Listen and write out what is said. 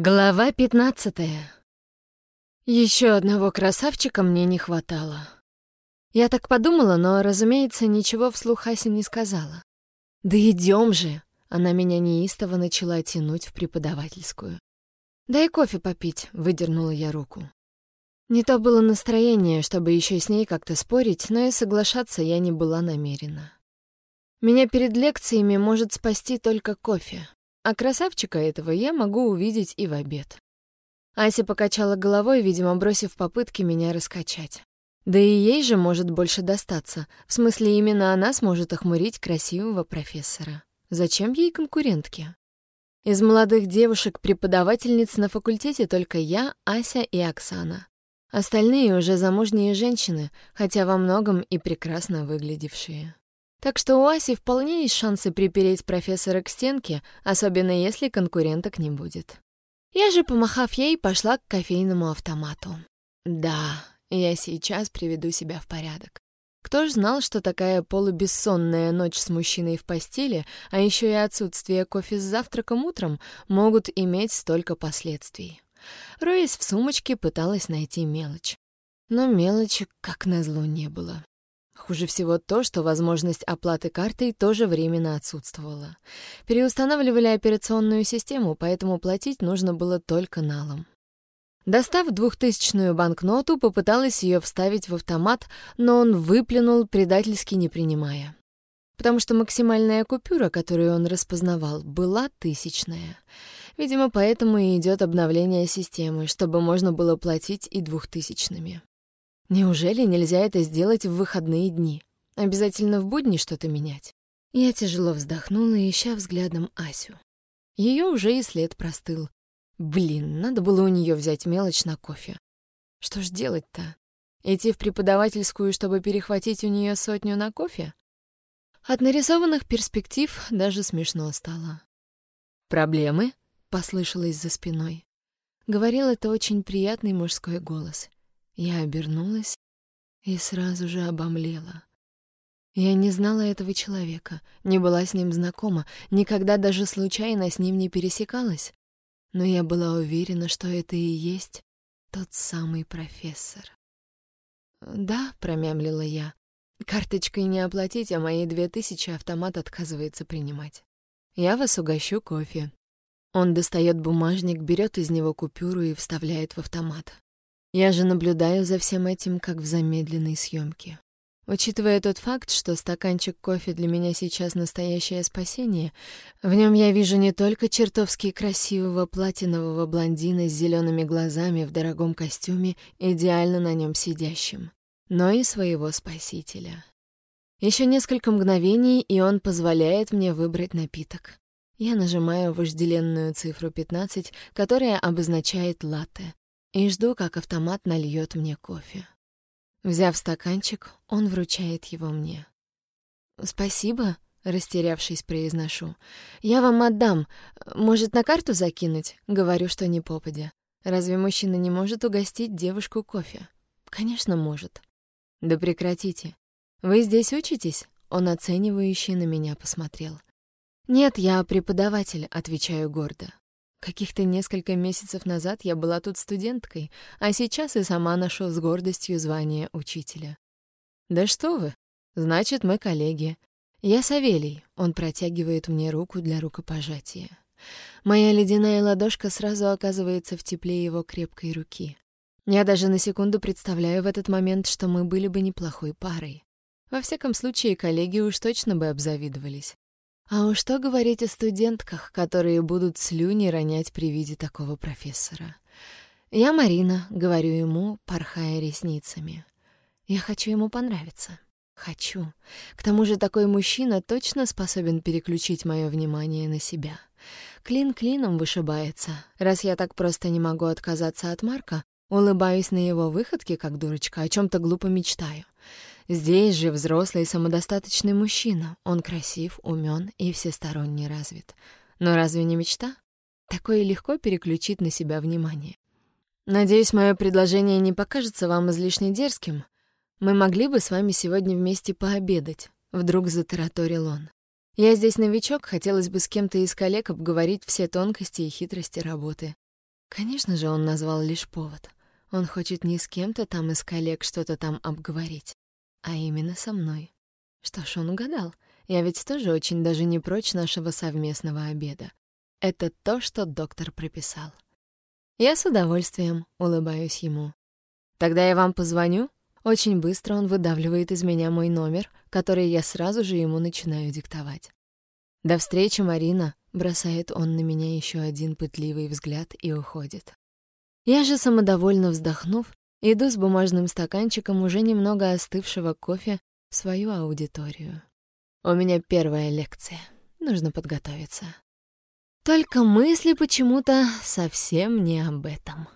Глава пятнадцатая. Еще одного красавчика мне не хватало. Я так подумала, но, разумеется, ничего вслух Асе не сказала. «Да идем же!» — она меня неистово начала тянуть в преподавательскую. «Дай кофе попить», — выдернула я руку. Не то было настроение, чтобы еще с ней как-то спорить, но и соглашаться я не была намерена. Меня перед лекциями может спасти только кофе, а красавчика этого я могу увидеть и в обед. Ася покачала головой, видимо, бросив попытки меня раскачать. Да и ей же может больше достаться. В смысле, именно она сможет охмурить красивого профессора. Зачем ей конкурентки? Из молодых девушек-преподавательниц на факультете только я, Ася и Оксана. Остальные уже замужние женщины, хотя во многом и прекрасно выглядевшие. Так что у Аси вполне есть шансы припереть профессора к стенке, особенно если конкуренток не будет. Я же, помахав ей, пошла к кофейному автомату. Да, я сейчас приведу себя в порядок. Кто ж знал, что такая полубессонная ночь с мужчиной в постели, а еще и отсутствие кофе с завтраком утром могут иметь столько последствий. Роясь в сумочке, пыталась найти мелочь. Но мелочи, как назло, не было. Хуже всего то, что возможность оплаты картой тоже временно отсутствовала. Переустанавливали операционную систему, поэтому платить нужно было только налом. Достав двухтысячную банкноту, попыталась ее вставить в автомат, но он выплюнул, предательски не принимая. Потому что максимальная купюра, которую он распознавал, была тысячная. Видимо, поэтому и идет обновление системы, чтобы можно было платить и двухтысячными. Неужели нельзя это сделать в выходные дни? Обязательно в будни что-то менять? Я тяжело вздохнула, ища взглядом Асю. Ее уже и след простыл. Блин, надо было у нее взять мелочь на кофе. Что ж делать-то? Идти в преподавательскую, чтобы перехватить у нее сотню на кофе? От нарисованных перспектив даже смешно стало. «Проблемы?» — послышалось за спиной. Говорил это очень приятный мужской голос. Я обернулась и сразу же обомлела. Я не знала этого человека, не была с ним знакома, никогда даже случайно с ним не пересекалась. Но я была уверена, что это и есть тот самый профессор. «Да», — промямлила я, — «карточкой не оплатить, а мои две тысячи автомат отказывается принимать. Я вас угощу кофе». Он достает бумажник, берет из него купюру и вставляет в автомат. Я же наблюдаю за всем этим, как в замедленной съемке. Учитывая тот факт, что стаканчик кофе для меня сейчас настоящее спасение, в нем я вижу не только чертовски красивого платинового блондина с зелеными глазами в дорогом костюме, идеально на нем сидящим, но и своего спасителя. Еще несколько мгновений, и он позволяет мне выбрать напиток. Я нажимаю вожделенную цифру 15, которая обозначает латте, и жду, как автомат нальет мне кофе. Взяв стаканчик, он вручает его мне. «Спасибо», — растерявшись, произношу. «Я вам отдам. Может, на карту закинуть?» Говорю, что не попадя. Разве мужчина не может угостить девушку кофе? Конечно, может. Да прекратите. Вы здесь учитесь? Он оценивающе на меня посмотрел. Нет, я преподаватель, отвечаю гордо. Каких-то несколько месяцев назад я была тут студенткой, а сейчас и сама ношу с гордостью звание учителя. Да что вы? Значит, мы коллеги. Я Савелий. Он протягивает мне руку для рукопожатия. Моя ледяная ладошка сразу оказывается в тепле его крепкой руки. Я даже на секунду представляю в этот момент, что мы были бы неплохой парой. Во всяком случае, коллеги уж точно бы обзавидовались. А уж что говорить о студентках, которые будут слюни ронять при виде такого профессора. «Я Марина», — говорю ему, порхая ресницами. «Я хочу ему понравиться. Хочу. К тому же такой мужчина точно способен переключить мое внимание на себя. Клин клином вышибается. Раз я так просто не могу отказаться от Марка, улыбаюсь на его выходке, как дурочка, о чем то глупо мечтаю. Здесь же взрослый самодостаточный мужчина. Он красив, умен и всесторонне развит. Но разве не мечта? Такое легко переключить на себя внимание. Надеюсь, мое предложение не покажется вам излишне дерзким. Мы могли бы с вами сегодня вместе пообедать. Вдруг затараторил он. Я здесь новичок, хотелось бы с кем-то из коллег обговорить все тонкости и хитрости работы. Конечно же, он назвал лишь повод. Он хочет не с кем-то там из коллег что-то там обговорить, а именно со мной. Что ж, он угадал. Я ведь тоже очень даже не прочь нашего совместного обеда. Это то, что доктор прописал. Я с удовольствием улыбаюсь ему. Тогда я вам позвоню. Очень быстро он выдавливает из меня мой номер, который я сразу же ему начинаю диктовать. До встречи, Марина, бросает он на меня еще один пытливый взгляд и уходит. Я же самодовольно вздохнув, иду с бумажным стаканчиком уже немного остывшего кофе в свою аудиторию. У меня первая лекция. Нужно подготовиться. Только мысли почему-то совсем не об этом.